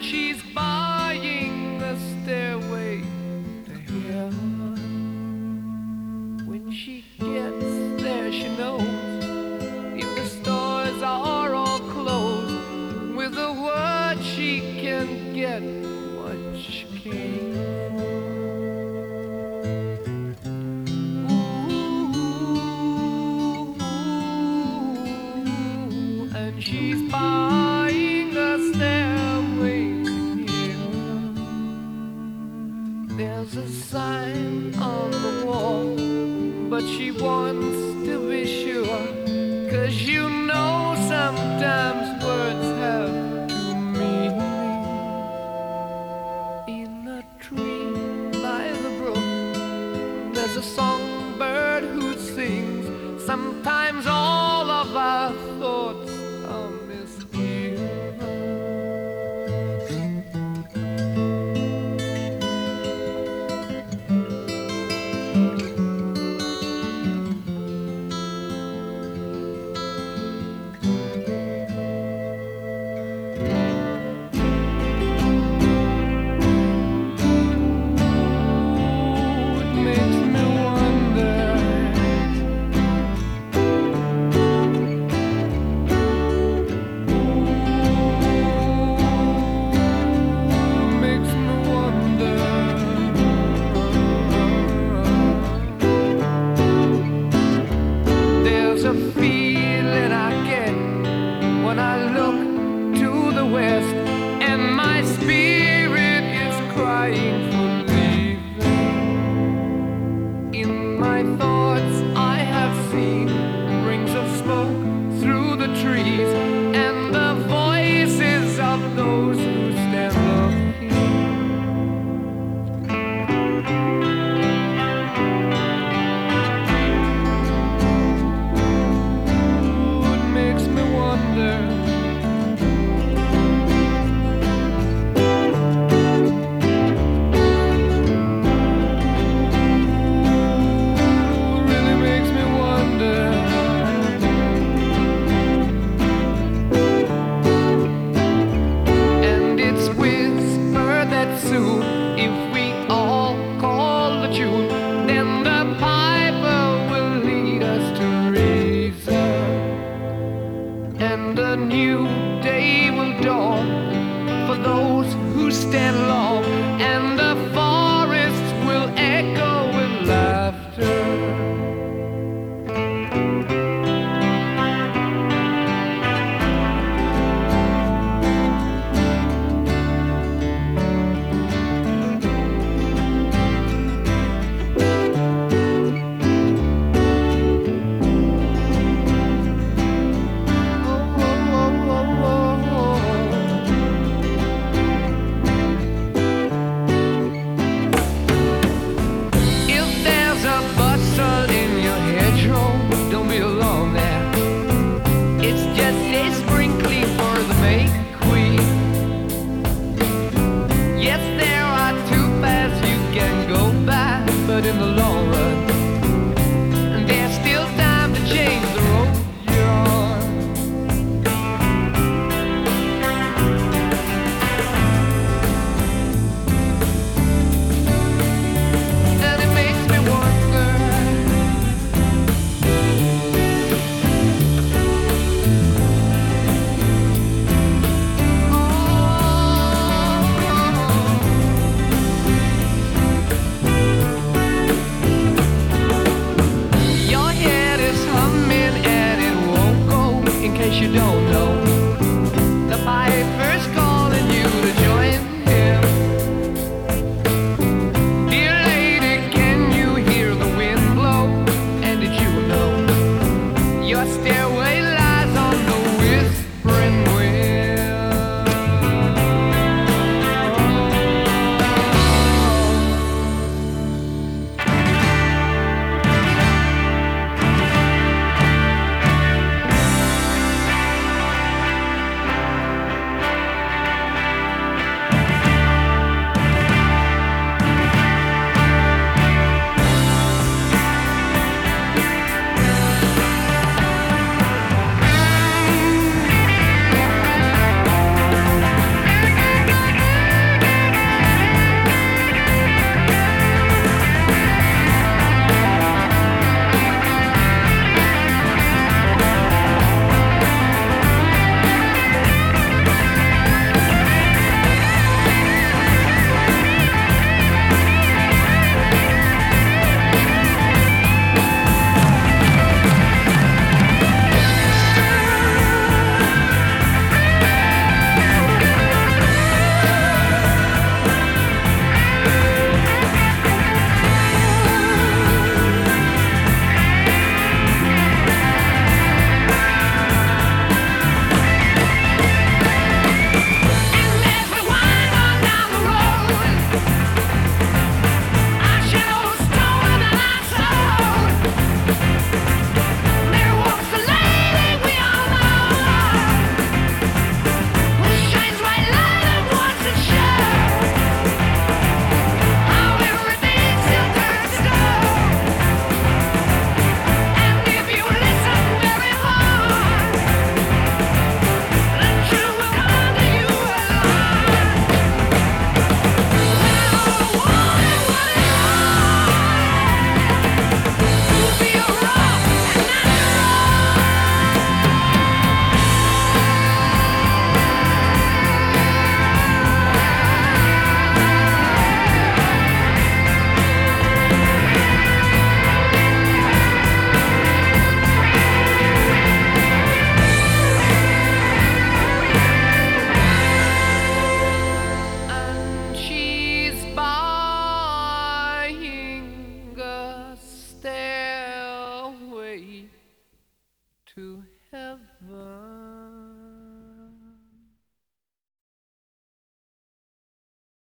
and she's buying the stairway to heaven. When she gets there, she knows if the stores are all closed, with a word she can get what she needs. one Jesus.